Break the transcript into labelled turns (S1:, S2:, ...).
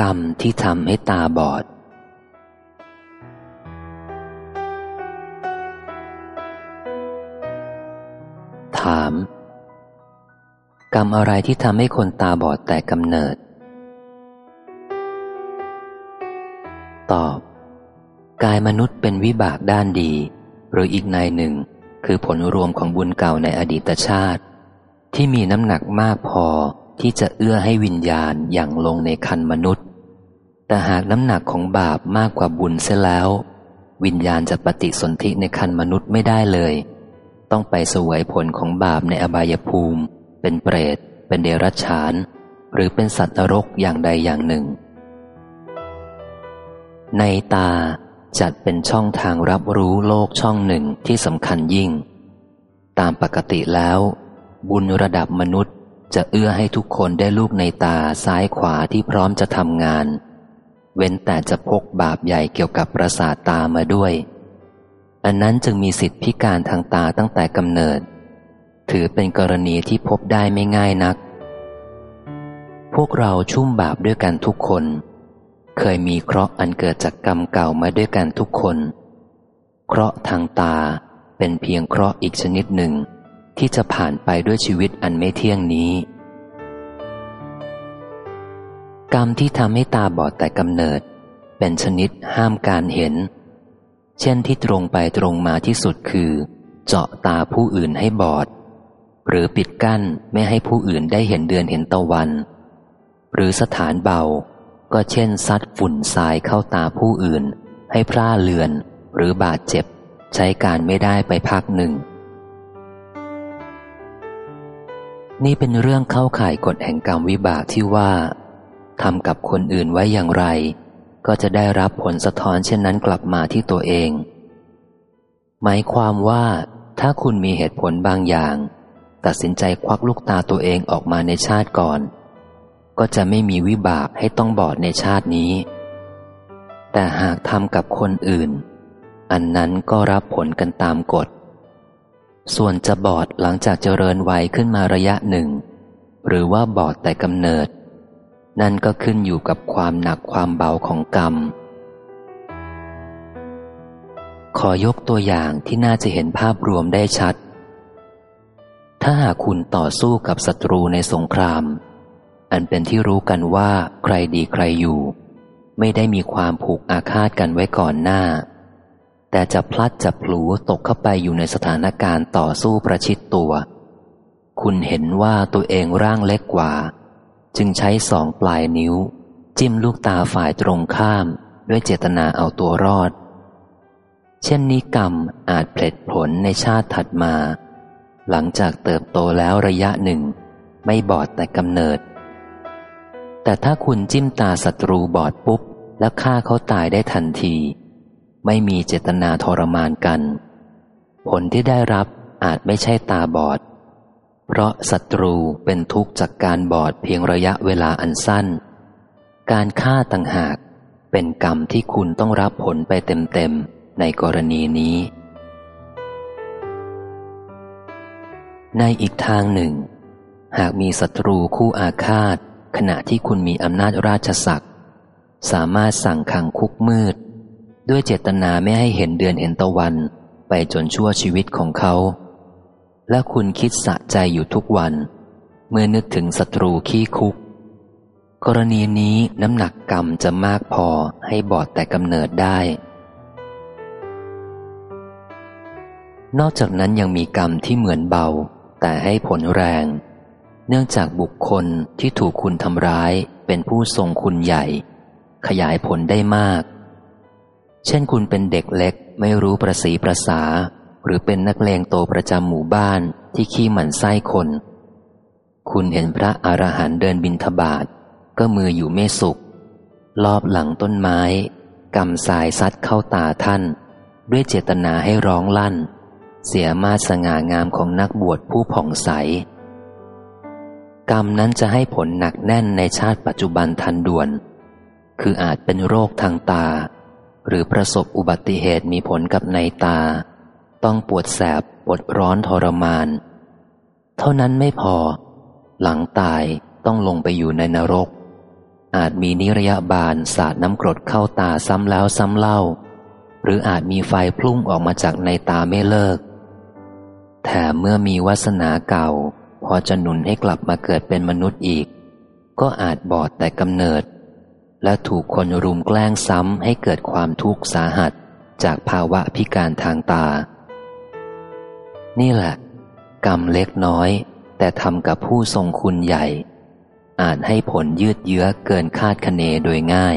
S1: กรรมที่ทำให้ตาบอด ถาม กรรมอะไรที่ทำให้คนตาบอดแต่กำเนิด ตอบ กายมนุษย์เป็นวิบากด้านดี หรืออีกในหนึ่ง คือผลรวมของบุญเก่าในอดีตชาติ ที่มีน้ำหนักมากพอ ที่จะเอื้อให้วิญญาณอย่างลงในคันมนุษย์ แต่หากน้ำหนักของบาปมากกว่าบุญเสียแล้ว วิญญาณจะปฏิสนธิในคันมนุษย์ไม่ได้เลย ต้องไปสวยผลของบาปในอบายภูมิ เป็นเปรต เป็นเดรัจฉาน หรือเป็นสัตว์นรกอย่างใดอย่างหนึ่ง ในตาจัดเป็นช่องทางรับรู้โลกช่องหนึ่งที่สำคัญยิ่ง ตามปกติแล้ว บุญระดับมนุษย์ จะเอื้อให้ทุกคนได้ลูกในตาซ้ายขวาที่พร้อมจะทำงาน เว้นแต่จะพกบาปใหญ่เกี่ยวกับประสาทตามาด้วย อันนั้นจึงมีสิทธิพิการทางตาตั้งแต่กำเนิด ถือเป็นกรณีที่พบได้ไม่ง่ายนัก พวกเราชุ่มบาปด้วยกันทุกคน เคยมีเคราะห์อันเกิดจากกรรมเก่ามาด้วยกันทุกคน เคราะห์ทางตาเป็นเพียงเคราะห์อีกชนิดหนึ่ง ที่จะผ่านไปด้วยชีวิตอันไม่เที่ยงนี้ กรรมที่ทำให้ตาบอดแต่กำเนิด เป็นชนิดห้ามการเห็น เช่นที่ตรงไปตรงมาที่สุดคือ เจาะตาผู้อื่นให้บอด หรือปิดกั้นไม่ให้ผู้อื่นได้เห็นเดือนเห็นตะวัน หรือสถานเบา ก็เช่นซัดฝุ่นทรายเข้าตาผู้อื่น ให้พร่าเลือนหรือบาดเจ็บ ใช้การไม่ได้ไปพักหนึ่ง นี่เป็นเรื่องเข้าข่ายกฎแห่งกรรมวิบากที่ว่าทำกับคนอื่นไว้อย่างไร ก็จะได้รับผลสะท้อนเช่นนั้นกลับมาที่ตัวเอง หมายความว่าถ้าคุณมีเหตุผลบางอย่าง ตัดสินใจควักลูกตาตัวเองออกมาในชาติก่อน ก็จะไม่มีวิบากให้ต้องบอดในชาตินี้ แต่หากทำกับคนอื่น อันนั้นก็รับผลกันตามกฎ ส่วนจะบอดหลังจากเจริญวัยขึ้นมาระยะหนึ่ง หรือว่าบอดแต่กำเนิด นั่นก็ขึ้นอยู่กับความหนักความเบาของกรรม ขอยกตัวอย่างที่น่าจะเห็นภาพรวมได้ชัด ถ้าหากคุณต่อสู้กับศัตรูในสงคราม อันเป็นที่รู้กันว่าใครดีใครอยู่ ไม่ได้มีความผูกอาฆาตกันไว้ก่อนหน้า แต่จะพลัดจะพลูตกเข้าไปอยู่ในสถานการณ์ต่อสู้ประชิดตัว คุณเห็นว่าตัวเองร่างเล็กกว่า จึงใช้สองปลายนิ้ว จิ้มลูกตาฝ่ายตรงข้าม ด้วยเจตนาเอาตัวรอด เช่นนี้กรรมอาจเพลิดผลในชาติถัดมา หลังจากเติบโตแล้วระยะหนึ่ง ไม่บอดแต่กำเนิด แต่ถ้าคุณจิ้มตาศัตรูบอดปุ๊บ แล้วฆ่าเขาตายได้ทันที ไม่มีเจตนาทรมานกัน ผลที่ได้รับอาจไม่ใช่ตาบอด เพราะศัตรูเป็นทุกข์จากการบอดเพียงระยะเวลาอันสั้น การฆ่าต่างหากเป็นกรรมที่คุณต้องรับผลไปเต็มๆ ในกรณีนี้ ในอีกทางหนึ่ง หากมีศัตรูคู่อาฆาต ขณะที่คุณมีอำนาจราชศักดิ์สามารถสั่งขังคุกมืด ด้วยเจตนาไม่ให้เห็นเดือนเห็นตะวัน ไปจนชั่วชีวิตของเขา และคุณคิดสะใจอยู่ทุกวัน เมื่อนึกถึงศัตรูขี้คุก กรณีนี้น้ำหนักกรรมจะมากพอให้บอดแต่กำเนิดได้ นอกจากนั้นยังมีกรรมที่เหมือนเบา แต่ให้ผลแรง เนื่องจากบุคคลที่ถูกคุณทำร้ายเป็นผู้ทรงคุณใหญ่ ขยายผลได้มาก เช่นคุณเป็นเด็กเล็ก ไม่รู้ประสีประสาหรือเป็นนักเลงโตประจำหมู่บ้านที่ขี้หมันไส้คน คุณเห็นพระอรหันต์เดินบินทบาทก็มืออยู่ไม่สุขรอบหลังต้นไม้กำสายซัดเข้าตาท่าน ด้วยเจตนาให้ร้องลั่น เสียมาสง่างามของนักบวชผู้ผ่องใส กรรมนั้นจะให้ผลหนักแน่นในชาติปัจจุบันทันด่วน คืออาจเป็นโรคทางตา หรือประสบอุบัติเหตุมีผลกับในตา ต้องปวดแสบปวดร้อนทรมาน เท่านั้นไม่พอ หลังตายต้องลงไปอยู่ในนรก อาจมีนิรยาบาลสาดน้ำกรดเข้าตาซ้ำแล้วซ้ำเล่า หรืออาจมีไฟพุ่งออกมาจากในตาไม่เลิก แถมเมื่อมีวาสนาเก่า พอจะหนุนให้กลับมาเกิดเป็นมนุษย์อีก ก็อาจบอดแต่กำเนิด และถูกคนรุมแกล้งซ้ำให้เกิดความทุกข์สาหัสจากภาวะพิการทางตา นี่แหละ กรรมเล็กน้อย แต่ทำกับผู้ทรงคุณใหญ่ อาจให้ผลยืดเยื้อเกินคาดคะเนโดยง่าย